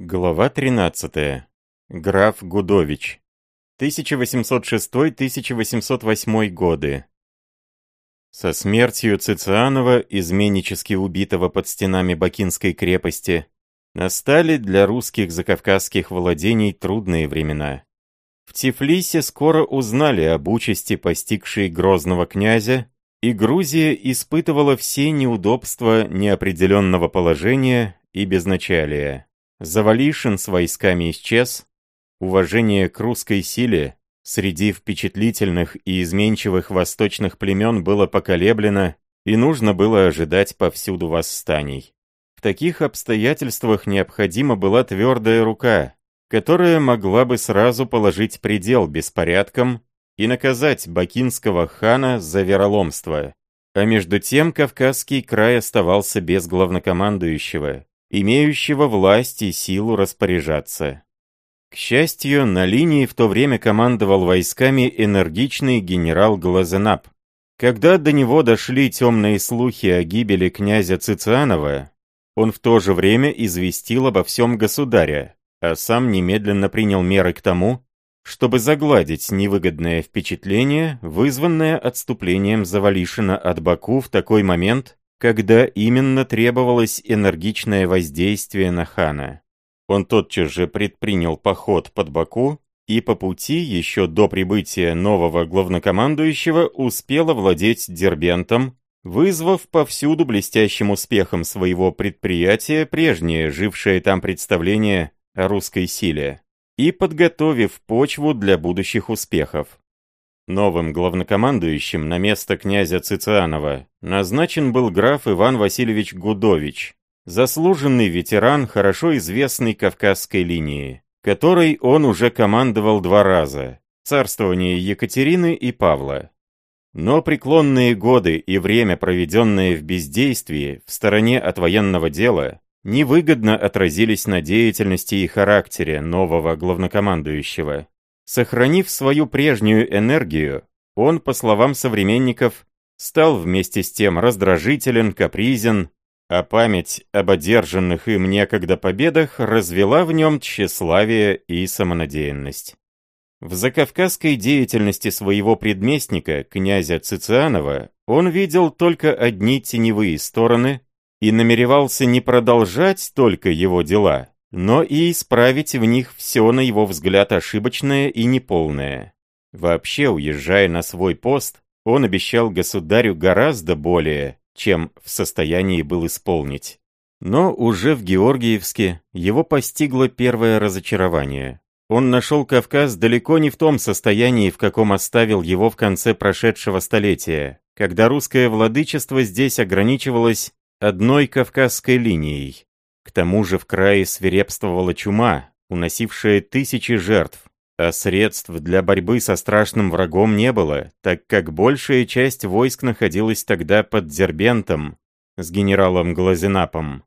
Глава 13. Граф Гудович. 1806-1808 годы. Со смертью Цицианова, изменнически убитого под стенами Бакинской крепости, настали для русских закавказских владений трудные времена. В Тифлисе скоро узнали об участи, постигшей грозного князя, и Грузия испытывала все неудобства неопределенного положения и безначалия. Завалишин с войсками исчез, уважение к русской силе среди впечатлительных и изменчивых восточных племен было поколеблено, и нужно было ожидать повсюду восстаний. В таких обстоятельствах необходима была твердая рука, которая могла бы сразу положить предел беспорядкам и наказать бакинского хана за вероломство. А между тем Кавказский край оставался без главнокомандующего, имеющего власть и силу распоряжаться. К счастью, на линии в то время командовал войсками энергичный генерал Глазенап. Когда до него дошли темные слухи о гибели князя Цицианова, он в то же время известил обо всем государя, а сам немедленно принял меры к тому, чтобы загладить невыгодное впечатление, вызванное отступлением Завалишина от Баку в такой момент, когда именно требовалось энергичное воздействие на хана. Он тотчас же предпринял поход под Баку и по пути, еще до прибытия нового главнокомандующего, успел овладеть Дербентом, вызвав повсюду блестящим успехом своего предприятия прежнее жившее там представление о русской силе и подготовив почву для будущих успехов. Новым главнокомандующим на место князя Цицианова назначен был граф Иван Васильевич Гудович, заслуженный ветеран хорошо известной Кавказской линии, которой он уже командовал два раза – царствование Екатерины и Павла. Но преклонные годы и время, проведенное в бездействии, в стороне от военного дела, невыгодно отразились на деятельности и характере нового главнокомандующего. Сохранив свою прежнюю энергию, он, по словам современников, стал вместе с тем раздражителен, капризен, а память об одержанных им некогда победах развела в нем тщеславие и самонадеянность. В закавказской деятельности своего предместника, князя Цицианова, он видел только одни теневые стороны и намеревался не продолжать только его дела, но и исправить в них все, на его взгляд, ошибочное и неполное. Вообще, уезжая на свой пост, он обещал государю гораздо более, чем в состоянии был исполнить. Но уже в Георгиевске его постигло первое разочарование. Он нашел Кавказ далеко не в том состоянии, в каком оставил его в конце прошедшего столетия, когда русское владычество здесь ограничивалось одной кавказской линией. К тому же в крае свирепствовала чума, уносившая тысячи жертв, а средств для борьбы со страшным врагом не было, так как большая часть войск находилась тогда под Дербентом с генералом Глазенапом.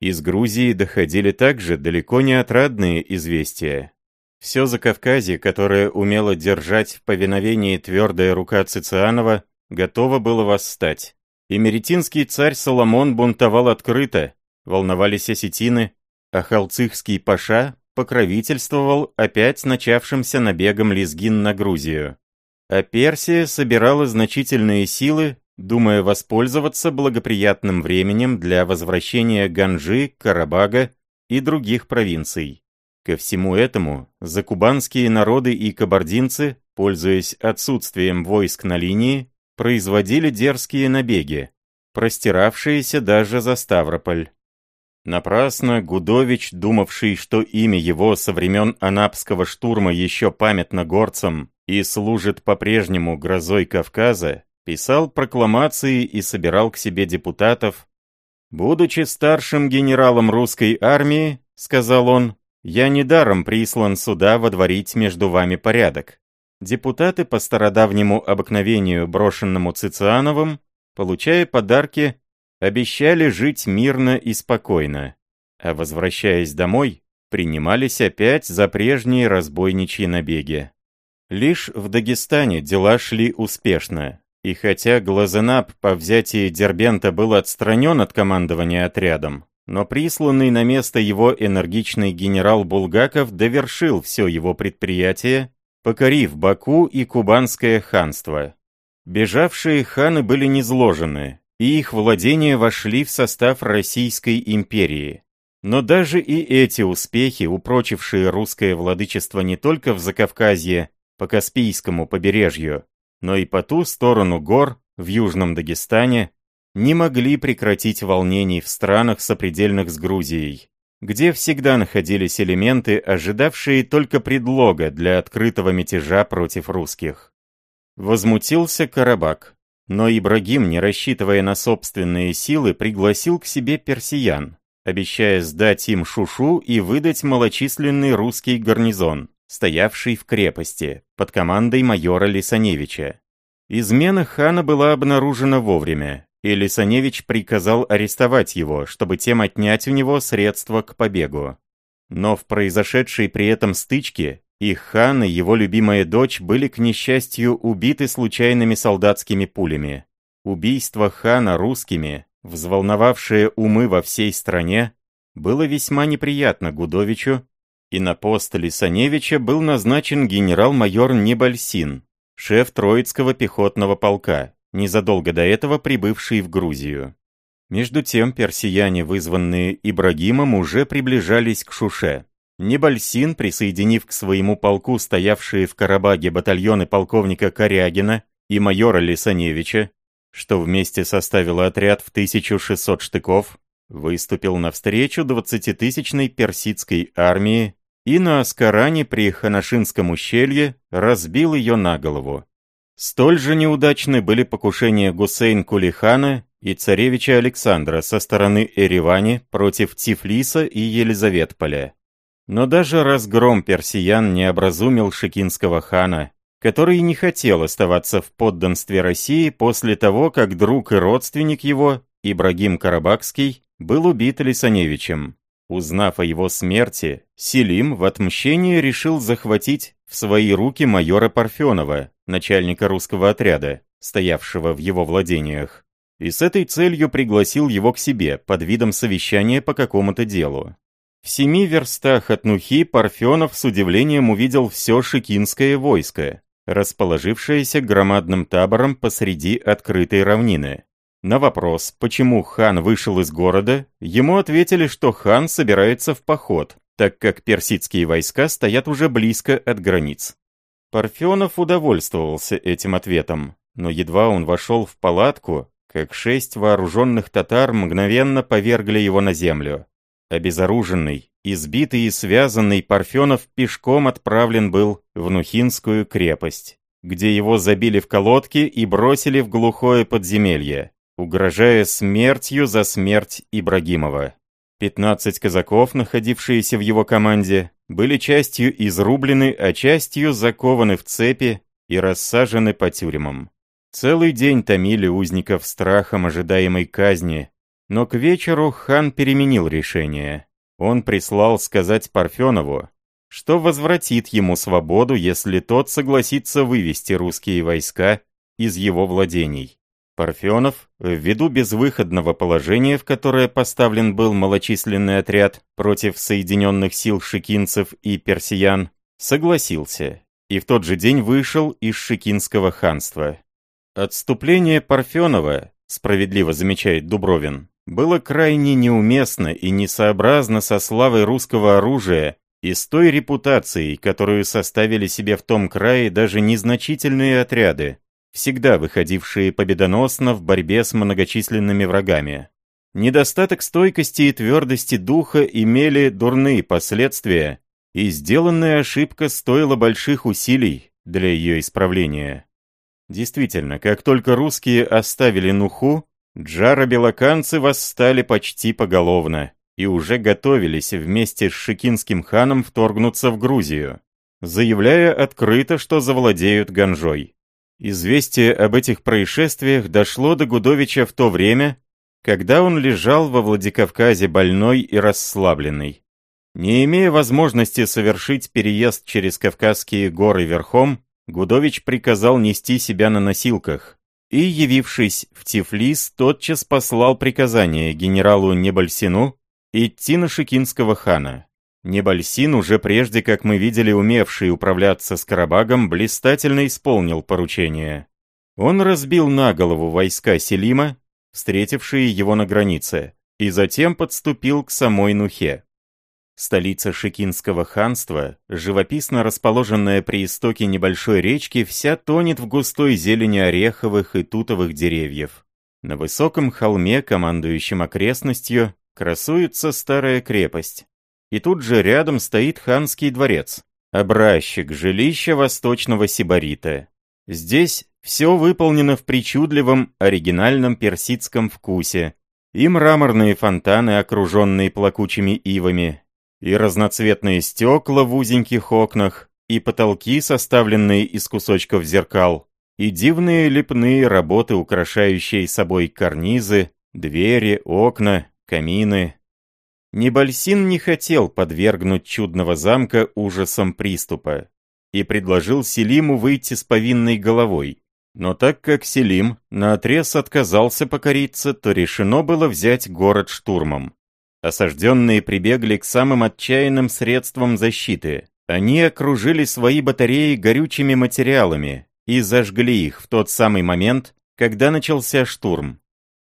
Из Грузии доходили также далеко не отрадные известия. Все Закавказье, которое умело держать в повиновении твердая рука Цицианова, готово было восстать. И меретинский царь Соломон бунтовал открыто, волновались осетины, а халцихский паша покровительствовал опять начавшимся набегом лезгин на Грузию. А Персия собирала значительные силы, думая воспользоваться благоприятным временем для возвращения Ганжи, Карабага и других провинций. Ко всему этому закубанские народы и кабардинцы, пользуясь отсутствием войск на линии, производили дерзкие набеги, простиравшиеся даже за Ставрополь. Напрасно Гудович, думавший, что имя его со времен Анапского штурма еще памятно горцам и служит по-прежнему грозой Кавказа, писал прокламации и собирал к себе депутатов. «Будучи старшим генералом русской армии, — сказал он, — я недаром прислан сюда водворить между вами порядок. Депутаты по стародавнему обыкновению, брошенному Цициановым, получая подарки, обещали жить мирно и спокойно, а возвращаясь домой, принимались опять за прежние разбойничьи набеги. Лишь в Дагестане дела шли успешно, и хотя Глазенап по взятии Дербента был отстранен от командования отрядом, но присланный на место его энергичный генерал Булгаков довершил все его предприятие, покорив Баку и Кубанское ханство. Бежавшие ханы были низложены, и их владения вошли в состав Российской империи. Но даже и эти успехи, упрочившие русское владычество не только в Закавказье, по Каспийскому побережью, но и по ту сторону гор, в Южном Дагестане, не могли прекратить волнений в странах сопредельных с Грузией, где всегда находились элементы, ожидавшие только предлога для открытого мятежа против русских. Возмутился Карабак, но Ибрагим, не рассчитывая на собственные силы, пригласил к себе персиян, обещая сдать им Шушу и выдать малочисленный русский гарнизон, стоявший в крепости, под командой майора Лисаневича. Измена хана была обнаружена вовремя, и Лисаневич приказал арестовать его, чтобы тем отнять у него средства к побегу. Но в произошедшей при этом стычке и хан, и его любимая дочь были, к несчастью, убиты случайными солдатскими пулями. Убийство хана русскими, взволновавшее умы во всей стране, было весьма неприятно Гудовичу, и на пост Лисаневича был назначен генерал-майор Небальсин, шеф Троицкого пехотного полка, незадолго до этого прибывший в Грузию. Между тем персияне, вызванные Ибрагимом, уже приближались к Шуше. Небольсин, присоединив к своему полку стоявшие в Карабаге батальоны полковника Корягина и майора Лисаневича, что вместе составило отряд в 1600 штыков, выступил навстречу 20-тысячной персидской армии и на Аскаране при Ханашинском ущелье разбил ее на голову. Столь же неудачны были покушения Гусейн Кулихана и царевича Александра со стороны Эревани против Тифлиса и Елизаветполя. Но даже разгром персиян не образумил шикинского хана, который не хотел оставаться в подданстве России после того, как друг и родственник его, Ибрагим Карабахский, был убит Лисаневичем. Узнав о его смерти, Селим в отмщение решил захватить в свои руки майора Парфенова, начальника русского отряда, стоявшего в его владениях, и с этой целью пригласил его к себе под видом совещания по какому-то делу. В семи верстах от Нухи Парфенов с удивлением увидел все шикинское войско, расположившееся громадным табором посреди открытой равнины. На вопрос, почему хан вышел из города, ему ответили, что хан собирается в поход, так как персидские войска стоят уже близко от границ. Парфенов удовольствовался этим ответом, но едва он вошел в палатку, как шесть вооруженных татар мгновенно повергли его на землю. Обезоруженный, избитый и связанный Парфенов пешком отправлен был в Нухинскую крепость, где его забили в колодки и бросили в глухое подземелье, угрожая смертью за смерть Ибрагимова. Пятнадцать казаков, находившиеся в его команде, были частью изрублены, а частью закованы в цепи и рассажены по тюрьмам. Целый день томили узников страхом ожидаемой казни, но к вечеру хан переменил решение. Он прислал сказать Парфенову, что возвратит ему свободу, если тот согласится вывести русские войска из его владений. Парфенов, ввиду безвыходного положения, в которое поставлен был малочисленный отряд против соединенных сил шикинцев и персиян, согласился и в тот же день вышел из шикинского ханства. Отступление Парфенова, справедливо замечает Дубровин, было крайне неуместно и несообразно со славой русского оружия и с той репутацией, которую составили себе в том крае даже незначительные отряды, всегда выходившие победоносно в борьбе с многочисленными врагами. Недостаток стойкости и твердости духа имели дурные последствия, и сделанная ошибка стоила больших усилий для ее исправления. Действительно, как только русские оставили Нуху, Джара-белоканцы восстали почти поголовно и уже готовились вместе с Шикинским ханом вторгнуться в Грузию, заявляя открыто, что завладеют Ганжой. Известие об этих происшествиях дошло до Гудовича в то время, когда он лежал во Владикавказе больной и расслабленный. Не имея возможности совершить переезд через Кавказские горы верхом, Гудович приказал нести себя на носилках, и, явившись в Тифлис, тотчас послал приказание генералу Небольсину идти на шикинского хана. Небальсин, уже прежде, как мы видели, умевший управляться с Карабагом, блистательно исполнил поручение. Он разбил на голову войска Селима, встретившие его на границе, и затем подступил к самой Нухе. Столица Шикинского ханства, живописно расположенная при истоке небольшой речки, вся тонет в густой зелени ореховых и тутовых деревьев. На высоком холме, командующем окрестностью, красуется старая крепость. И тут же рядом стоит ханский дворец, образчик жилища восточного сибарита. Здесь все выполнено в причудливом, оригинальном персидском вкусе. И мраморные фонтаны, окруженные плакучими ивами, и разноцветные стекла в узеньких окнах, и потолки, составленные из кусочков зеркал, и дивные лепные работы, украшающие собой карнизы, двери, окна, камины. Небольсин не хотел подвергнуть чудного замка ужасам приступа и предложил Селиму выйти с повинной головой. Но так как Селим наотрез отказался покориться, то решено было взять город штурмом. Осажденные прибегли к самым отчаянным средствам защиты. Они окружили свои батареи горючими материалами и зажгли их в тот самый момент, когда начался штурм.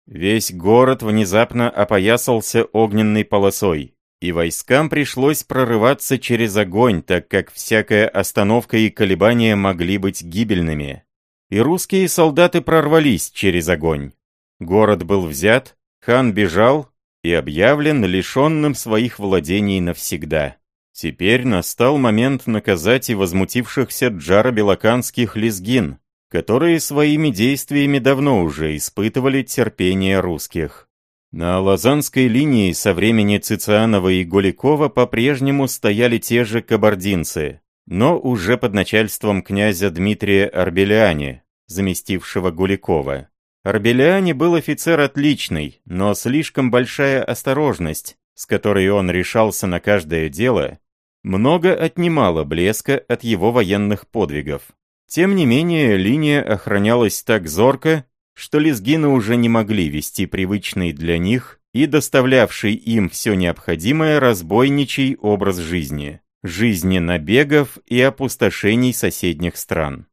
Весь город внезапно опоясался огненной полосой, и войскам пришлось прорываться через огонь, так как всякая остановка и колебания могли быть гибельными. И русские солдаты прорвались через огонь. Город был взят, хан бежал и объявлен лишенным своих владений навсегда. Теперь настал момент наказать и возмутившихся джаро-белоканских лезгин, которые своими действиями давно уже испытывали терпение русских. На Лазанской линии со времени Цицианова и Гуликова по-прежнему стояли те же кабардинцы, но уже под начальством князя Дмитрия Арбеляни, заместившего Гуликова. Арбеляни был офицер отличный, но слишком большая осторожность, с которой он решался на каждое дело, много отнимала блеска от его военных подвигов. Тем не менее, линия охранялась так зорко, что лезгины уже не могли вести привычный для них и доставлявший им все необходимое разбойничий образ жизни, жизни набегов и опустошений соседних стран.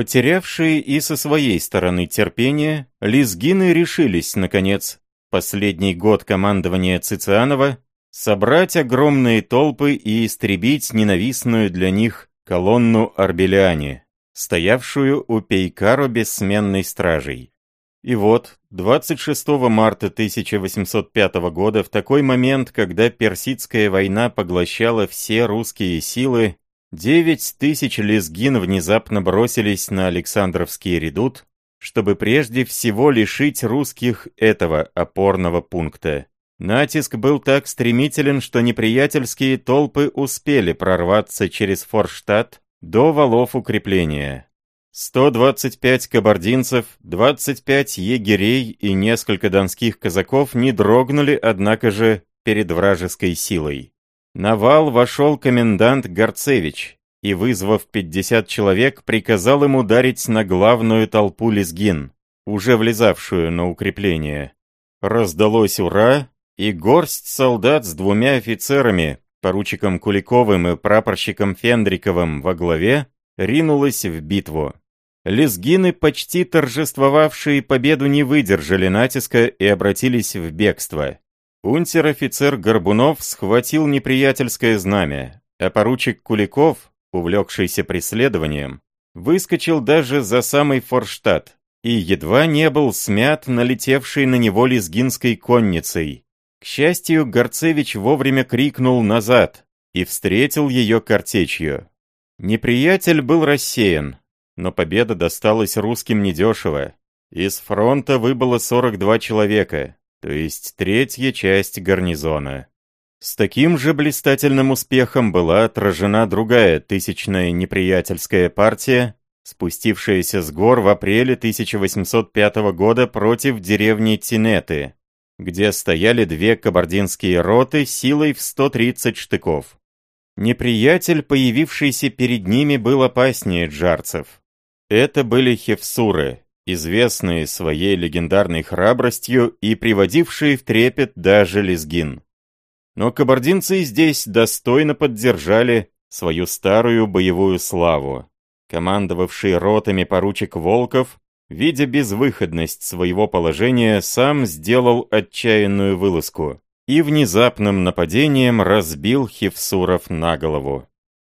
Потерявшие и со своей стороны терпение, лезгины решились, наконец, последний год командования Цицианова, собрать огромные толпы и истребить ненавистную для них колонну Арбеляне стоявшую у Пейкаро бессменной стражей. И вот, 26 марта 1805 года, в такой момент, когда Персидская война поглощала все русские силы, 9 тысяч лезгин внезапно бросились на Александровский редут, чтобы прежде всего лишить русских этого опорного пункта. Натиск был так стремителен, что неприятельские толпы успели прорваться через Форштадт до валов укрепления. 125 кабардинцев, 25 егерей и несколько донских казаков не дрогнули, однако же, перед вражеской силой. На вал вошел комендант Горцевич и, вызвав 50 человек, приказал им ударить на главную толпу лезгин, уже влезавшую на укрепление. Раздалось «Ура!» и горсть солдат с двумя офицерами, поручиком Куликовым и прапорщиком Фендриковым во главе, ринулась в битву. Лезгины, почти торжествовавшие победу, не выдержали натиска и обратились в бегство. Унтер-офицер Горбунов схватил неприятельское знамя, а поручик Куликов, увлекшийся преследованием, выскочил даже за самый Форштадт и едва не был смят налетевшей на него лезгинской конницей, к счастью, Горцевич вовремя крикнул назад и встретил ее картечью. Неприятель был рассеян, но победа досталась русским недешево. Из фронта выбыло 42 человека, то есть третья часть гарнизона. С таким же блистательным успехом была отражена другая тысячная неприятельская партия, спустившаяся с гор в апреле 1805 года против деревни Тинеты, где стояли две кабардинские роты силой в 130 штыков. Неприятель, появившийся перед ними, был опаснее джарцев. Это были хевсуры, известные своей легендарной храбростью и приводившие в трепет даже лезгин. но кабардинцы здесь достойно поддержали свою старую боевую славу. Командовавший ротами поручик Волков, видя безвыходность своего положения, сам сделал отчаянную вылазку и внезапным нападением разбил Хевсуров на голову.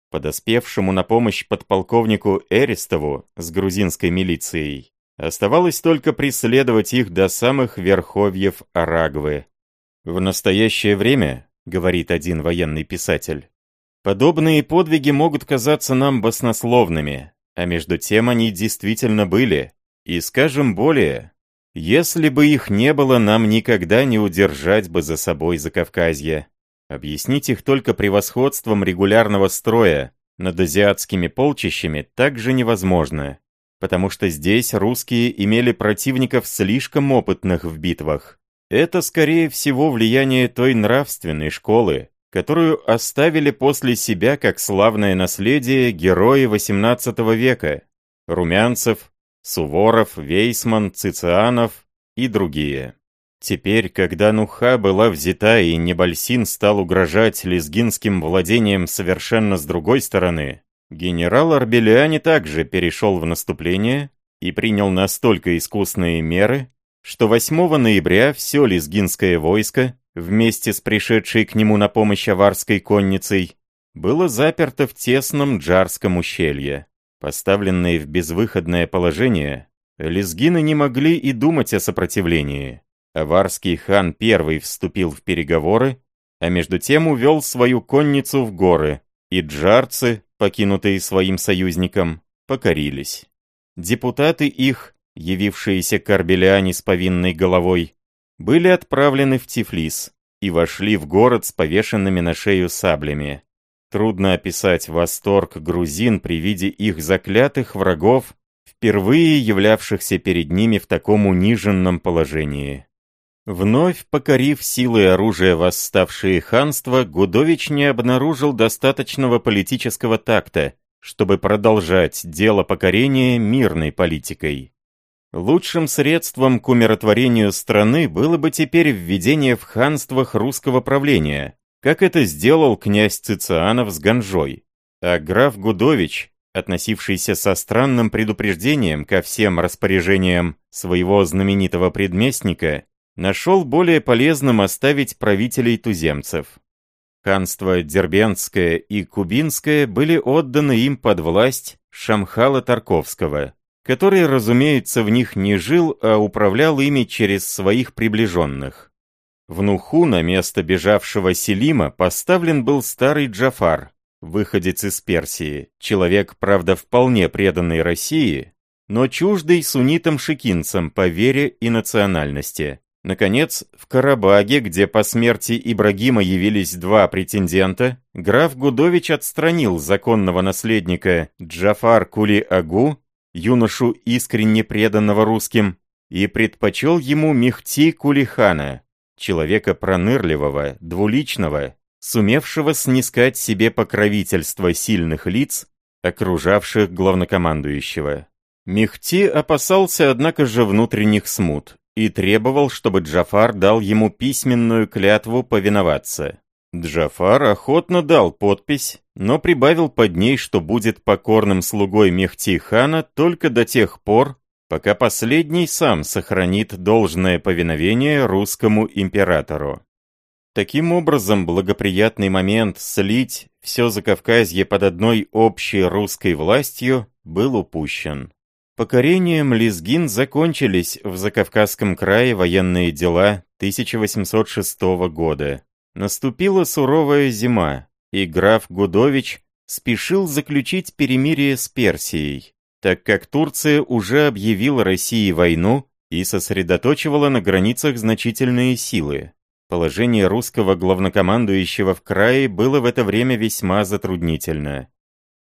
Подоспевшему на помощь подполковнику Эристову с грузинской милицией оставалось только преследовать их до самых верховьев Арагвы. В настоящее время, говорит один военный писатель, подобные подвиги могут казаться нам баснословными, а между тем они действительно были, и скажем более, если бы их не было, нам никогда не удержать бы за собой Закавказье. Объяснить их только превосходством регулярного строя над азиатскими полчищами также невозможно, потому что здесь русские имели противников слишком опытных в битвах. Это, скорее всего, влияние той нравственной школы, которую оставили после себя как славное наследие герои XVIII века – Румянцев, Суворов, Вейсман, Цицианов и другие. Теперь, когда Нуха была взята и Небальсин стал угрожать лезгинским владениям совершенно с другой стороны, генерал Арбелиани также перешел в наступление и принял настолько искусные меры, что 8 ноября все лезгинское войско, вместе с пришедшей к нему на помощь аварской конницей, было заперто в тесном Джарском ущелье. Поставленные в безвыходное положение, лезгины не могли и думать о сопротивлении. Аварский хан первый вступил в переговоры, а между тем увел свою конницу в горы, и джарцы, покинутые своим союзником, покорились. Депутаты их, явившиеся к Арбеляне с повинной головой, были отправлены в Тифлис и вошли в город с повешенными на шею саблями. Трудно описать восторг грузин при виде их заклятых врагов, впервые являвшихся перед ними в таком униженном положении. Вновь покорив силы оружия восставшие ханства, Гудович не обнаружил достаточного политического такта, чтобы продолжать дело покорения мирной политикой. Лучшим средством к умиротворению страны было бы теперь введение в ханствах русского правления, как это сделал князь Цицианов с Ганжой. А граф Гудович, относившийся со странным предупреждением ко всем распоряжениям своего знаменитого предместника, нашел более полезным оставить правителей туземцев. Ханство Дербентское и Кубинское были отданы им под власть Шамхала Тарковского, который, разумеется, в них не жил, а управлял ими через своих приближенных. В Нуху на место бежавшего Селима поставлен был старый Джафар, выходец из Персии, человек, правда, вполне преданный России, но чуждый суннитам-шикинцам по вере и национальности. Наконец, в Карабаге, где по смерти Ибрагима явились два претендента, граф Гудович отстранил законного наследника Джафар Кули-Агу, юношу искренне преданного русским, и предпочел ему Мехти Кулихана, человека пронырливого, двуличного, сумевшего снискать себе покровительство сильных лиц, окружавших главнокомандующего. Мехти опасался, однако же, внутренних смут и требовал, чтобы Джафар дал ему письменную клятву повиноваться. Джафар охотно дал подпись, но прибавил под ней, что будет покорным слугой Мехти хана только до тех пор, пока последний сам сохранит должное повиновение русскому императору. Таким образом, благоприятный момент слить все Закавказье под одной общей русской властью был упущен. Покорением Лезгин закончились в Закавказском крае военные дела 1806 года. Наступила суровая зима, и граф Гудович спешил заключить перемирие с Персией, так как Турция уже объявила России войну и сосредоточивала на границах значительные силы. Положение русского главнокомандующего в крае было в это время весьма затруднительно.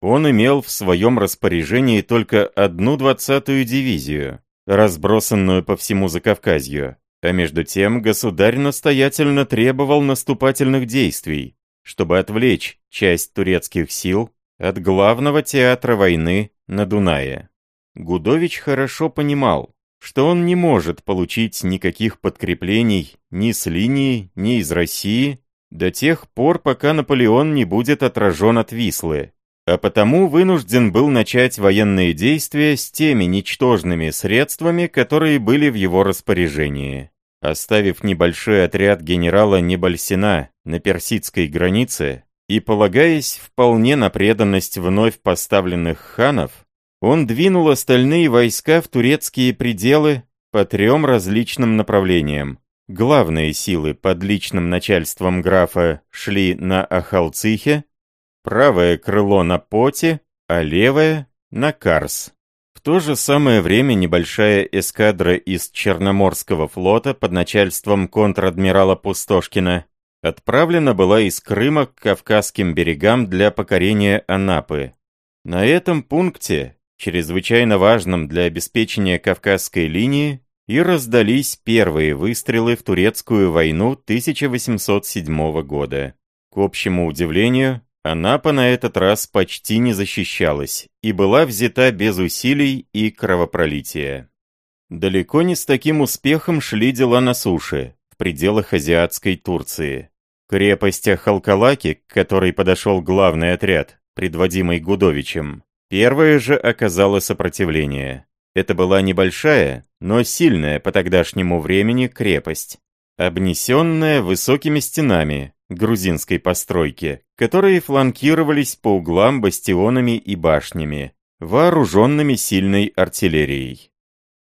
Он имел в своем распоряжении только одну двадцатую дивизию, разбросанную по всему Закавказью, а между тем государь настоятельно требовал наступательных действий, чтобы отвлечь часть турецких сил от главного театра войны на Дунае. Гудович хорошо понимал, что он не может получить никаких подкреплений ни с линии, ни из России, до тех пор, пока Наполеон не будет отражен от Вислы, а потому вынужден был начать военные действия с теми ничтожными средствами, которые были в его распоряжении. Оставив небольшой отряд генерала Небальсина на персидской границе и полагаясь вполне на преданность вновь поставленных ханов, он двинул остальные войска в турецкие пределы по трем различным направлениям. Главные силы под личным начальством графа шли на Ахалцихе, правое крыло на Поте, а левое — на Карс. В то же самое время небольшая эскадра из Черноморского флота под начальством контр-адмирала Пустошкина отправлена была из Крыма к Кавказским берегам для покорения Анапы. На этом пункте, чрезвычайно важном для обеспечения Кавказской линии, и раздались первые выстрелы в турецкую войну 1807 года. К общему удивлению, Анапа на этот раз почти не защищалась и была взята без усилий и кровопролития. Далеко не с таким успехом шли дела на суше, в пределах азиатской Турции. Крепость Халкалаки, к которой подошел главный отряд, предводимый Гудовичем, первая же оказала сопротивление. Это была небольшая, но сильная по тогдашнему времени крепость, обнесенная высокими стенами, грузинской постройки, которые фланкировались по углам бастионами и башнями, вооруженными сильной артиллерией.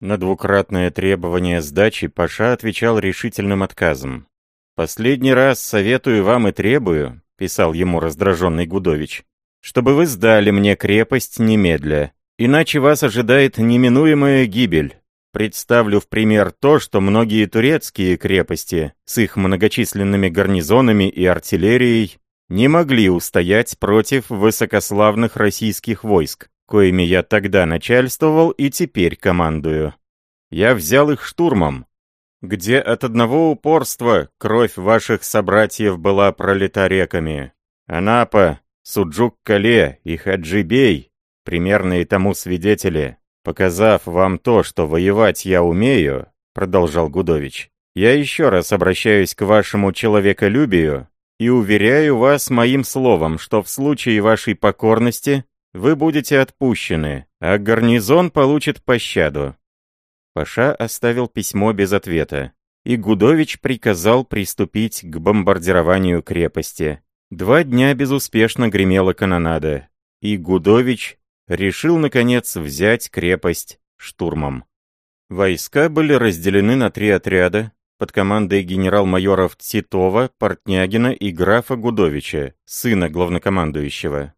На двукратное требование сдачи Паша отвечал решительным отказом. «Последний раз советую вам и требую», — писал ему раздраженный Гудович, «чтобы вы сдали мне крепость немедля, иначе вас ожидает неминуемая гибель, Представлю в пример то, что многие турецкие крепости с их многочисленными гарнизонами и артиллерией не могли устоять против высокославных российских войск, коими я тогда начальствовал и теперь командую. Я взял их штурмом, где от одного упорства кровь ваших собратьев была пролита реками. Анапа, Суджук-Кале и Хаджибей, примерные тому свидетели, «Показав вам то, что воевать я умею», — продолжал Гудович, «я еще раз обращаюсь к вашему человеколюбию и уверяю вас моим словом, что в случае вашей покорности вы будете отпущены, а гарнизон получит пощаду». Паша оставил письмо без ответа, и Гудович приказал приступить к бомбардированию крепости. Два дня безуспешно гремела канонада, и Гудович решил, наконец, взять крепость штурмом. Войска были разделены на три отряда под командой генерал-майоров Титова, Портнягина и графа Гудовича, сына главнокомандующего.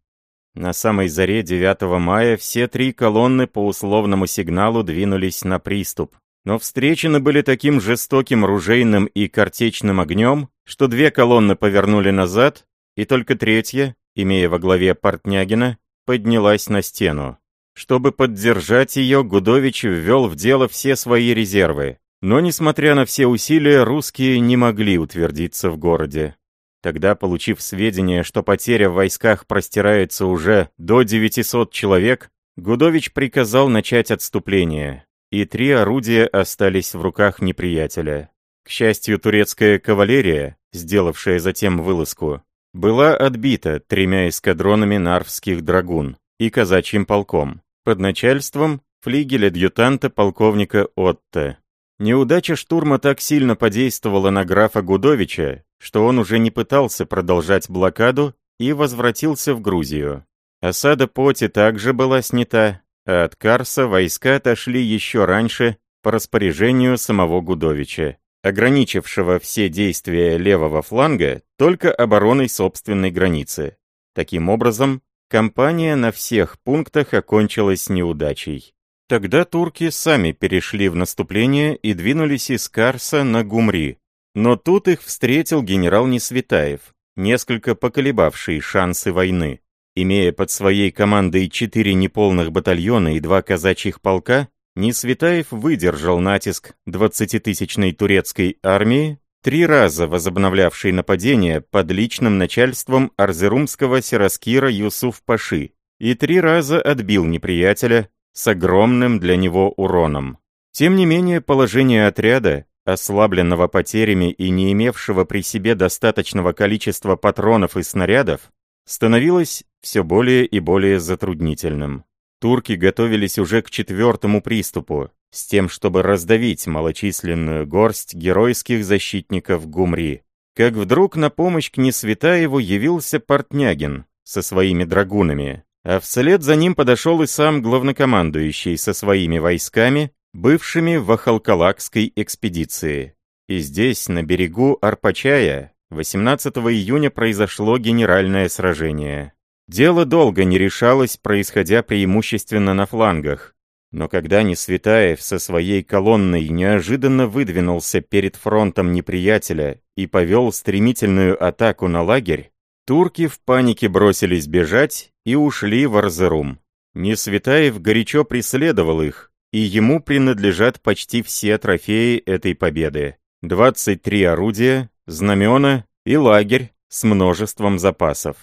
На самой заре 9 мая все три колонны по условному сигналу двинулись на приступ, но встречены были таким жестоким ружейным и картечным огнем, что две колонны повернули назад, и только третья, имея во главе Портнягина, поднялась на стену. Чтобы поддержать ее, Гудович ввел в дело все свои резервы. Но, несмотря на все усилия, русские не могли утвердиться в городе. Тогда, получив сведения, что потеря в войсках простирается уже до 900 человек, Гудович приказал начать отступление, и три орудия остались в руках неприятеля. К счастью, турецкая кавалерия, сделавшая затем вылазку, была отбита тремя эскадронами нарвских драгун и казачьим полком под начальством флигеля-адъютанта полковника Отте. Неудача штурма так сильно подействовала на графа Гудовича, что он уже не пытался продолжать блокаду и возвратился в Грузию. Осада Поти также была снята, а от Карса войска отошли еще раньше по распоряжению самого Гудовича ограничившего все действия левого фланга только обороной собственной границы. Таким образом, кампания на всех пунктах окончилась неудачей. Тогда турки сами перешли в наступление и двинулись из Карса на Гумри. Но тут их встретил генерал Несветаев, несколько поколебавший шансы войны. Имея под своей командой четыре неполных батальона и два казачьих полка, Несветаев выдержал натиск 20-тысячной турецкой армии, три раза возобновлявшей нападение под личным начальством арзерумского сираскира Юсуф-Паши, и три раза отбил неприятеля с огромным для него уроном. Тем не менее, положение отряда, ослабленного потерями и не имевшего при себе достаточного количества патронов и снарядов, становилось все более и более затруднительным. Турки готовились уже к четвертому приступу, с тем, чтобы раздавить малочисленную горсть геройских защитников Гумри. Как вдруг на помощь к Несветаеву явился Портнягин со своими драгунами, а вслед за ним подошел и сам главнокомандующий со своими войсками, бывшими в Ахалкалакской экспедиции. И здесь, на берегу Арпачая, 18 июня произошло генеральное сражение. Дело долго не решалось, происходя преимущественно на флангах. Но когда Несветаев со своей колонной неожиданно выдвинулся перед фронтом неприятеля и повел стремительную атаку на лагерь, турки в панике бросились бежать и ушли в Арзерум. Несветаев горячо преследовал их, и ему принадлежат почти все трофеи этой победы. 23 орудия, знамена и лагерь с множеством запасов.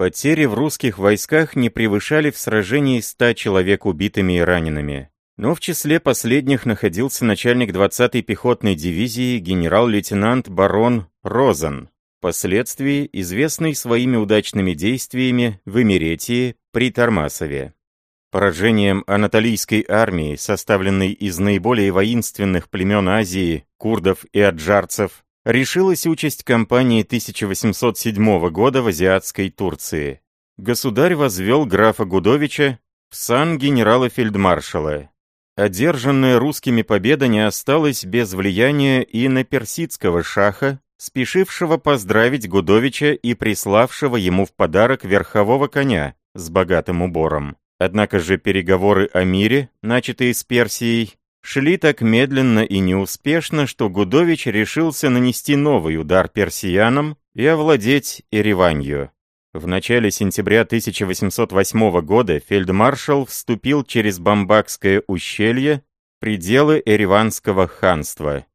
Потери в русских войсках не превышали в сражении 100 человек убитыми и ранеными. Но в числе последних находился начальник 20-й пехотной дивизии генерал-лейтенант барон Розен, впоследствии известный своими удачными действиями в Эмеретии при Тормасове. Поражением анатолийской армии, составленной из наиболее воинственных племен Азии, курдов и аджарцев, решилась участь кампании 1807 года в азиатской Турции. Государь возвел графа Гудовича в сан генерала-фельдмаршала. Одержанная русскими победа не осталась без влияния и на персидского шаха, спешившего поздравить Гудовича и приславшего ему в подарок верхового коня с богатым убором. Однако же переговоры о мире, начатые с Персией, шли так медленно и неуспешно, что Гудович решился нанести новый удар персиянам и овладеть Ереванью. В начале сентября 1808 года фельдмаршал вступил через Бамбакское ущелье пределы Ереванского ханства.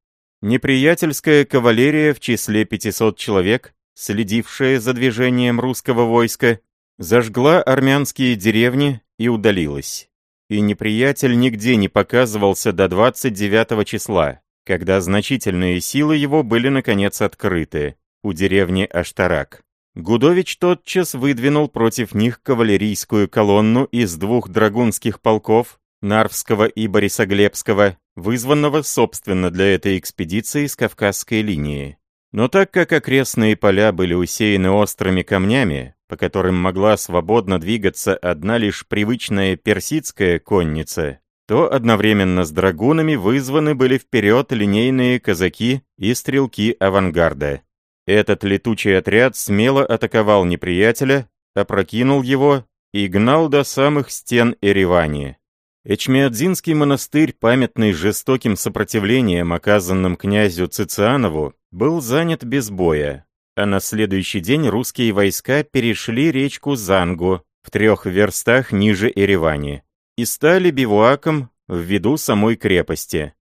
Неприятельская кавалерия в числе 500 человек, следившая за движением русского войска, зажгла армянские деревни и удалилась и неприятель нигде не показывался до 29 числа, когда значительные силы его были наконец открыты у деревни Аштарак. Гудович тотчас выдвинул против них кавалерийскую колонну из двух драгунских полков, Нарвского и Борисоглебского, вызванного собственно для этой экспедиции с Кавказской линии. Но так как окрестные поля были усеяны острыми камнями, по которым могла свободно двигаться одна лишь привычная персидская конница, то одновременно с драгунами вызваны были вперед линейные казаки и стрелки авангарда. Этот летучий отряд смело атаковал неприятеля, опрокинул его и гнал до самых стен Эревани. Эчмиадзинский монастырь, памятный жестоким сопротивлением, оказанным князю Цицианову, был занят без боя, а на следующий день русские войска перешли речку Зангу в трех верстах ниже Еревани и стали бивуаком в виду самой крепости.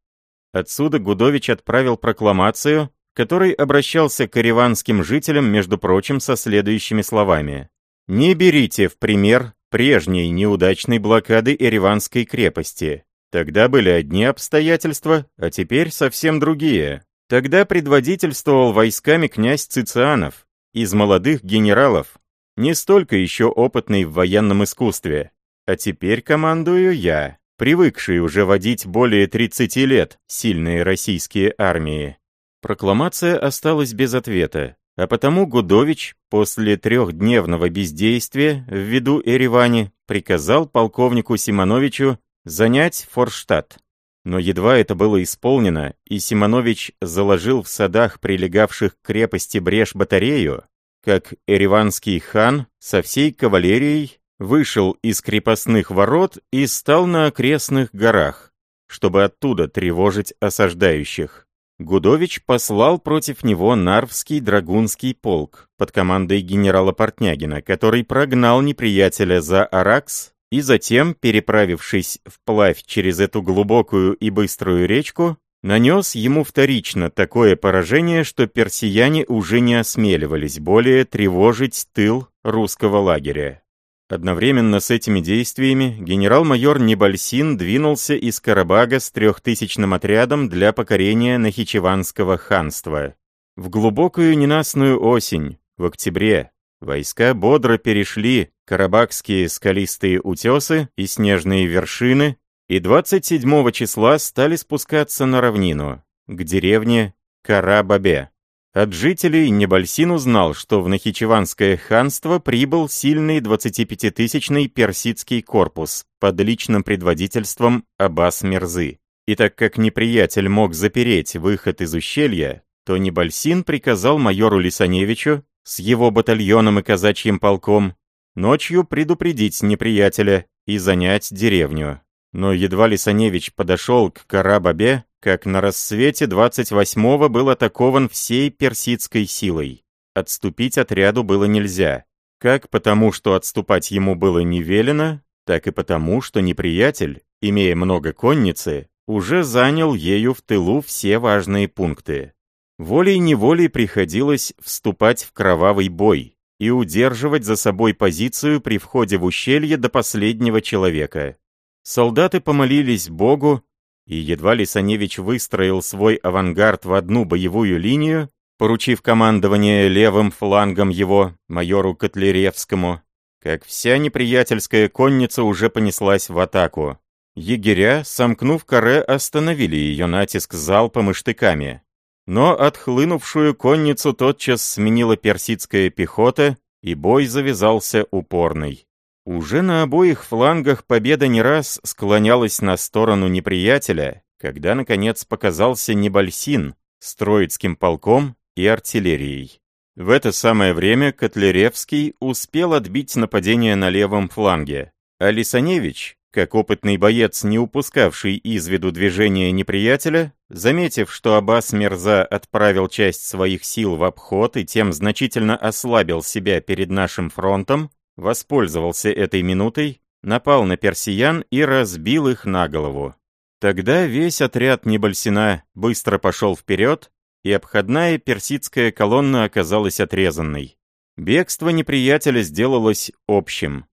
Отсюда Гудович отправил прокламацию, который обращался к ереванским жителям, между прочим, со следующими словами. «Не берите в пример прежней неудачной блокады Ереванской крепости. Тогда были одни обстоятельства, а теперь совсем другие. Тогда предводительствовал войсками князь Цицианов, из молодых генералов, не столько еще опытный в военном искусстве. А теперь командую я, привыкший уже водить более 30 лет сильные российские армии. Прокламация осталась без ответа, а потому Гудович после трехдневного бездействия в виду Еревани приказал полковнику Симоновичу занять Форштадт. Но едва это было исполнено, и Симонович заложил в садах, прилегавших к крепости брешь батарею, как эреванский хан со всей кавалерией вышел из крепостных ворот и стал на окрестных горах, чтобы оттуда тревожить осаждающих. Гудович послал против него Нарвский драгунский полк под командой генерала Портнягина, который прогнал неприятеля за Аракс и затем, переправившись вплавь через эту глубокую и быструю речку, нанес ему вторично такое поражение, что персияне уже не осмеливались более тревожить тыл русского лагеря. Одновременно с этими действиями генерал-майор Небольсин двинулся из Карабага с трехтысячным отрядом для покорения Нахичеванского ханства. В глубокую ненастную осень, в октябре, войска бодро перешли Карабахские скалистые утесы и снежные вершины и 27 числа стали спускаться на равнину, к деревне Карабабе. От жителей Небольсин узнал, что в Нахичеванское ханство прибыл сильный 25-тысячный персидский корпус под личным предводительством Аббас Мирзы. И так как неприятель мог запереть выход из ущелья, то Небольсин приказал майору Лисаневичу с его батальоном и казачьим полком ночью предупредить неприятеля и занять деревню. Но едва Лисаневич подошел к Карабабе, как на рассвете 28-го был атакован всей персидской силой. Отступить отряду было нельзя. Как потому, что отступать ему было не велено, так и потому, что неприятель, имея много конницы, уже занял ею в тылу все важные пункты. Волей-неволей приходилось вступать в кровавый бой и удерживать за собой позицию при входе в ущелье до последнего человека. Солдаты помолились Богу, и едва Лисаневич выстроил свой авангард в одну боевую линию, поручив командование левым флангом его, майору Котляревскому, как вся неприятельская конница уже понеслась в атаку. Егеря, сомкнув каре, остановили ее натиск залпом и штыками. Но отхлынувшую конницу тотчас сменила персидская пехота, и бой завязался упорный. Уже на обоих флангах победа не раз склонялась на сторону неприятеля, когда, наконец, показался Небольсин с Троицким полком и артиллерией. В это самое время Котляревский успел отбить нападение на левом фланге, а Лисаневич, как опытный боец, не упускавший из виду движения неприятеля, заметив, что Аббас Мерза отправил часть своих сил в обход и тем значительно ослабил себя перед нашим фронтом, воспользовался этой минутой, напал на персиян и разбил их на голову. Тогда весь отряд Небольсина быстро пошел вперед, и обходная персидская колонна оказалась отрезанной. Бегство неприятеля сделалось общим.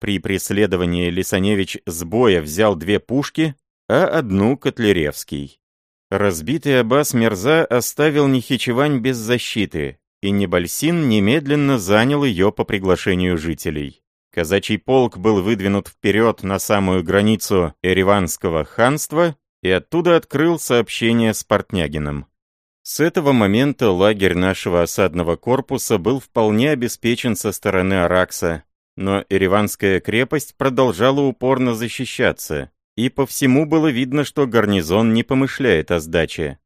При преследовании Лисаневич с боя взял две пушки, а одну Котляревский. Разбитый Аббас Мерза оставил Нихичевань без защиты, и Небольсин немедленно занял ее по приглашению жителей. Казачий полк был выдвинут вперед на самую границу Ереванского ханства и оттуда открыл сообщение с Портнягиным. С этого момента лагерь нашего осадного корпуса был вполне обеспечен со стороны Аракса, но Ереванская крепость продолжала упорно защищаться, и по всему было видно, что гарнизон не помышляет о сдаче.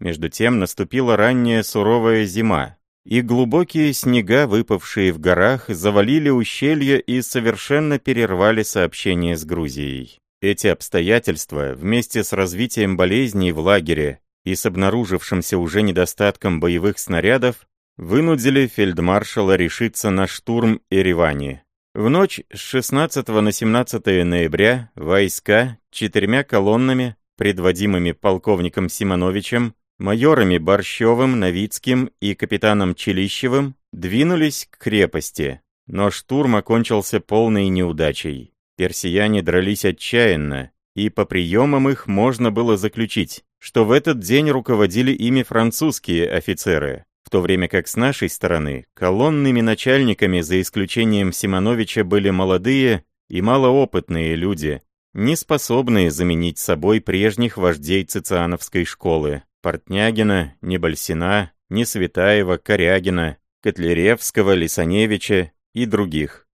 Между тем наступила ранняя суровая зима, и глубокие снега, выпавшие в горах, завалили ущелье и совершенно перервали сообщение с Грузией. Эти обстоятельства, вместе с развитием болезней в лагере и с обнаружившимся уже недостатком боевых снарядов, вынудили фельдмаршала решиться на штурм Еревани. В ночь с 16 на 17 ноября войска четырьмя колоннами, предводимыми полковником Симоновичем, майорами Борщевым, Новицким и капитаном Челищевым двинулись к крепости, но штурм окончился полной неудачей. Персияне дрались отчаянно, и по приемам их можно было заключить, что в этот день руководили ими французские офицеры, в то время как с нашей стороны колонными начальниками, за исключением Симоновича, были молодые и малоопытные люди, не способные заменить собой прежних вождей Цициановской школы. Портнягина, Небольсина, Несветаева, Корягина, Котляревского, Лисаневича и других.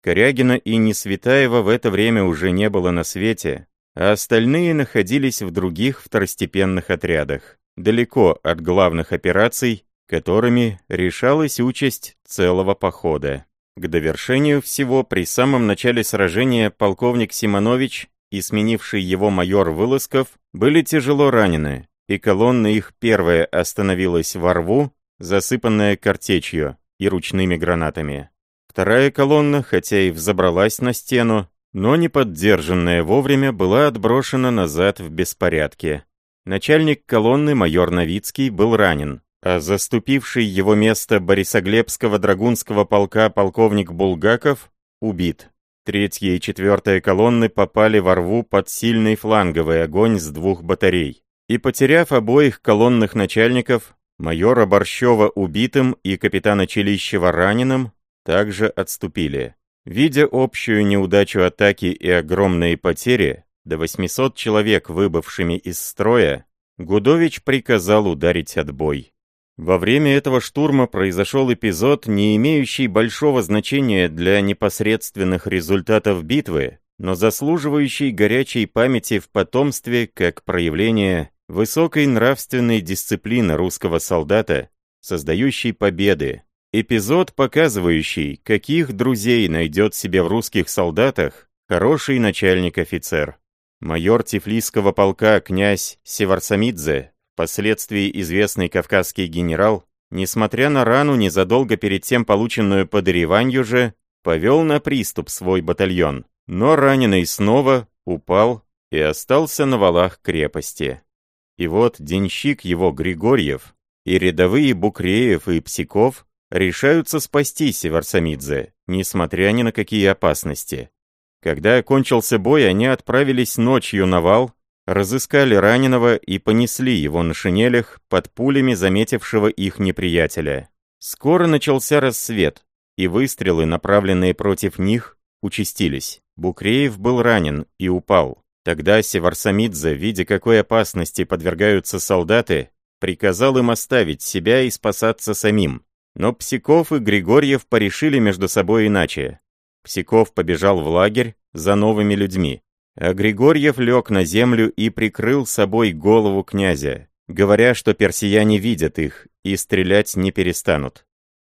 Корягина и Несветаева в это время уже не было на свете, а остальные находились в других второстепенных отрядах, далеко от главных операций, которыми решалась участь целого похода. К довершению всего при самом начале сражения полковник Симонович и сменивший его майор Вылосков были тяжело ранены, и колонна их первая остановилась во рву, засыпанная картечью и ручными гранатами. Вторая колонна, хотя и взобралась на стену, но не поддержанная вовремя, была отброшена назад в беспорядке. Начальник колонны майор Новицкий был ранен, а заступивший его место Борисоглебского драгунского полка полковник Булгаков убит. Третья и четвертая колонны попали во рву под сильный фланговый огонь с двух батарей. И потеряв обоих колонных начальников, майора Борщева убитым и капитана Челищева раненым, также отступили. Видя общую неудачу атаки и огромные потери, до 800 человек выбывшими из строя, Гудович приказал ударить отбой. Во время этого штурма произошел эпизод, не имеющий большого значения для непосредственных результатов битвы, но заслуживающий горячей памяти в потомстве как проявление высокой нравственной дисциплины русского солдата, создающей победы. Эпизод, показывающий, каких друзей найдет себе в русских солдатах хороший начальник-офицер. Майор Тифлисского полка князь Севарсамидзе, впоследствии известный кавказский генерал, несмотря на рану, незадолго перед тем полученную под Ереванью же, повел на приступ свой батальон, но раненый снова упал и остался на валах крепости. И вот денщик его Григорьев и рядовые Букреев и Псиков решаются спасти Севарсамидзе, несмотря ни на какие опасности. Когда окончился бой, они отправились ночью на вал, разыскали раненого и понесли его на шинелях под пулями заметившего их неприятеля. Скоро начался рассвет, и выстрелы, направленные против них, участились. Букреев был ранен и упал. Тогда Севарсамидзе, видя какой опасности подвергаются солдаты, приказал им оставить себя и спасаться самим. Но Псиков и Григорьев порешили между собой иначе. Псиков побежал в лагерь за новыми людьми, а Григорьев лег на землю и прикрыл собой голову князя, говоря, что персияне видят их и стрелять не перестанут.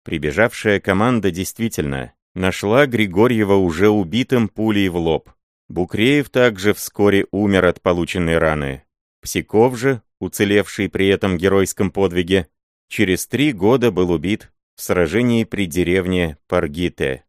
Прибежавшая команда действительно нашла Григорьева уже убитым пулей в лоб. Букреев также вскоре умер от полученной раны. Псиков же, уцелевший при этом геройском подвиге, через три года был убит в сражении при деревне Паргите.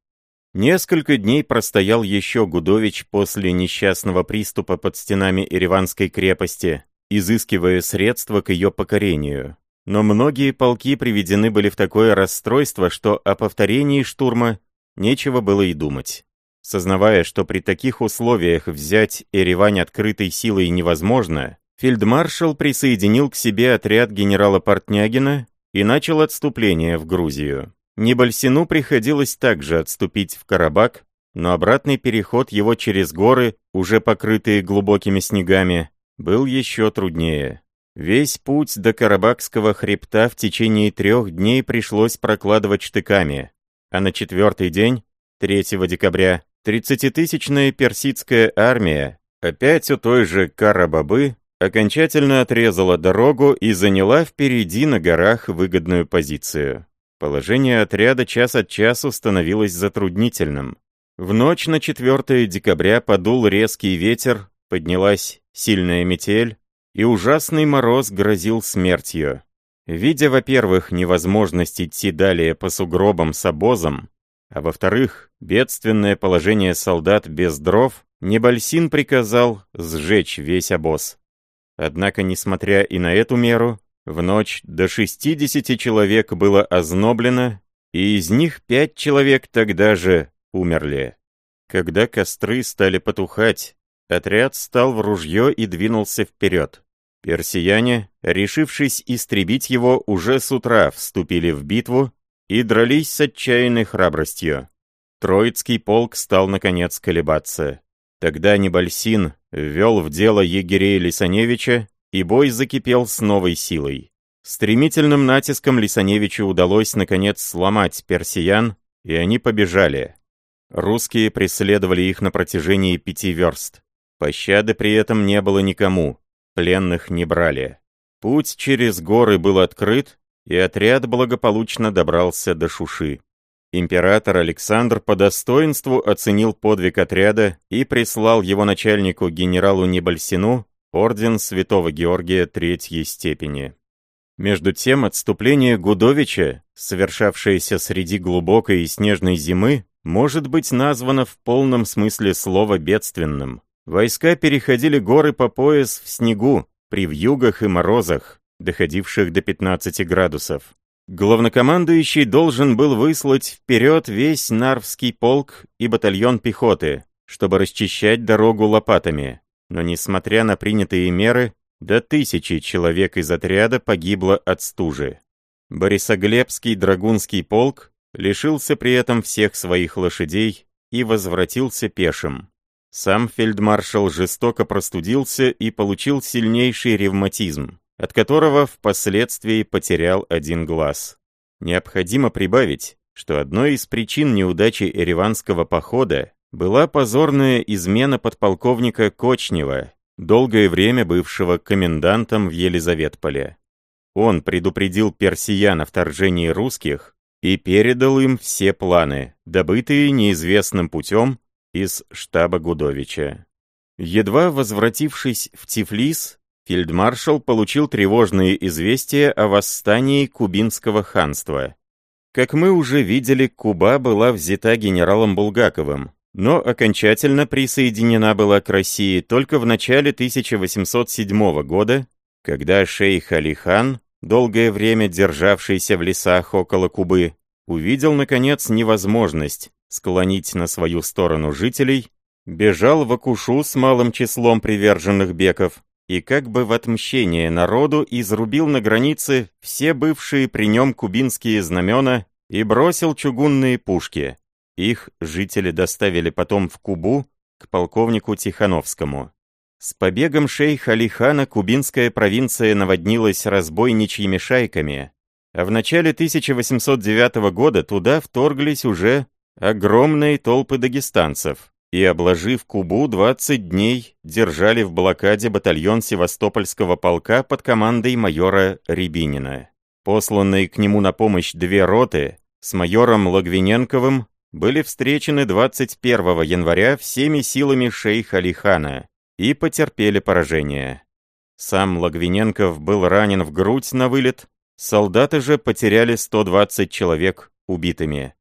Несколько дней простоял еще Гудович после несчастного приступа под стенами Ереванской крепости, изыскивая средства к ее покорению. Но многие полки приведены были в такое расстройство, что о повторении штурма нечего было и думать. Сознавая, что при таких условиях взять Еревань открытой силой невозможно, фельдмаршал присоединил к себе отряд генерала Портнягина и начал отступление в Грузию. Небольсину приходилось также отступить в Карабак, но обратный переход его через горы, уже покрытые глубокими снегами, был еще труднее. Весь путь до Карабакского хребта в течение трех дней пришлось прокладывать штыками, а на четвертый день, 3 декабря, 30-тысячная персидская армия, опять у той же Карабабы, окончательно отрезала дорогу и заняла впереди на горах выгодную позицию. Положение отряда час от часу становилось затруднительным. В ночь на 4 декабря подул резкий ветер, поднялась сильная метель, и ужасный мороз грозил смертью. Видя, во-первых, невозможность идти далее по сугробам с обозом, а во-вторых, бедственное положение солдат без дров, Небольсин приказал сжечь весь обоз. Однако, несмотря и на эту меру, в ночь до 60 человек было озноблено, и из них пять человек тогда же умерли. Когда костры стали потухать, отряд стал в ружье и двинулся вперед. Персияне, решившись истребить его, уже с утра вступили в битву и дрались с отчаянной храбростью. Троицкий полк стал, наконец, колебаться. Тогда Небольсин ввел в дело егерей Лисаневича и бой закипел с новой силой. Стремительным натиском Лисаневичу удалось, наконец, сломать персиян, и они побежали. Русские преследовали их на протяжении пяти верст. Пощады при этом не было никому, пленных не брали. Путь через горы был открыт, и отряд благополучно добрался до Шуши. Император Александр по достоинству оценил подвиг отряда и прислал его начальнику генералу Небольсину орден Святого Георгия Третьей степени. Между тем, отступление Гудовича, совершавшееся среди глубокой и снежной зимы, может быть названо в полном смысле слова бедственным. Войска переходили горы по пояс в снегу, при вьюгах и морозах, доходивших до 15 градусов. Главнокомандующий должен был выслать вперед весь Нарвский полк и батальон пехоты, чтобы расчищать дорогу лопатами. Но несмотря на принятые меры, до тысячи человек из отряда погибло от стужи. Борисоглебский драгунский полк лишился при этом всех своих лошадей и возвратился пешим. Сам фельдмаршал жестоко простудился и получил сильнейший ревматизм от которого впоследствии потерял один глаз. Необходимо прибавить, что одной из причин неудачи Ереванского похода была позорная измена подполковника Кочнева, долгое время бывшего комендантом в Елизаветполе. Он предупредил персиян о вторжении русских и передал им все планы, добытые неизвестным путем из штаба Гудовича. Едва возвратившись в Тифлис, фельдмаршал получил тревожные известия о восстании Кубинского ханства. Как мы уже видели, Куба была взята генералом Булгаковым, но окончательно присоединена была к России только в начале 1807 года, когда шейх Алихан, долгое время державшийся в лесах около Кубы, увидел, наконец, невозможность склонить на свою сторону жителей, бежал в Акушу с малым числом приверженных беков, и как бы в отмщение народу изрубил на границе все бывшие при нем кубинские знамена и бросил чугунные пушки. Их жители доставили потом в Кубу к полковнику Тихановскому. С побегом шейха Алихана кубинская провинция наводнилась разбойничьими шайками, а в начале 1809 года туда вторглись уже огромные толпы дагестанцев, и, обложив Кубу, 20 дней держали в блокаде батальон Севастопольского полка под командой майора Рябинина. Посланные к нему на помощь две роты с майором Логвиненковым были встречены 21 января всеми силами шейха Алихана и потерпели поражение. Сам Логвиненков был ранен в грудь на вылет, солдаты же потеряли 120 человек убитыми.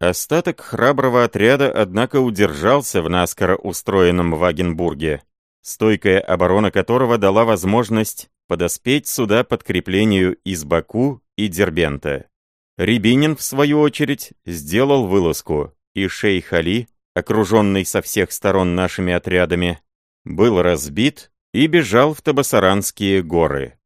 Остаток храброго отряда, однако, удержался в наскоро устроенном Вагенбурге, стойкая оборона которого дала возможность подоспеть сюда подкреплению из Баку и Дербента. Рябинин, в свою очередь, сделал вылазку, и шейх Али, окруженный со всех сторон нашими отрядами, был разбит и бежал в Табасаранские горы.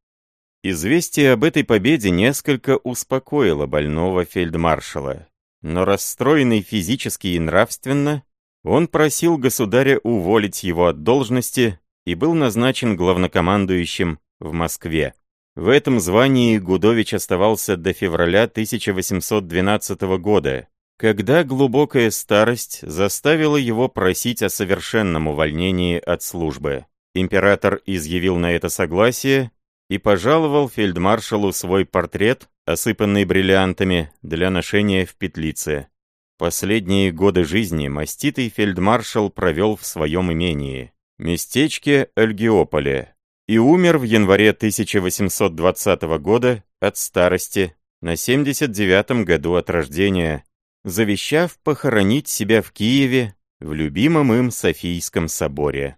Известие об этой победе несколько успокоило больного фельдмаршала. Но расстроенный физически и нравственно, он просил государя уволить его от должности и был назначен главнокомандующим в Москве. В этом звании Гудович оставался до февраля 1812 года, когда глубокая старость заставила его просить о совершенном увольнении от службы. Император изъявил на это согласие и пожаловал фельдмаршалу свой портрет осыпанный бриллиантами, для ношения в петлице. Последние годы жизни маститый фельдмаршал провел в своем имении, местечке Альгиополе, и умер в январе 1820 года от старости на 79-м году от рождения, завещав похоронить себя в Киеве в любимом им Софийском соборе.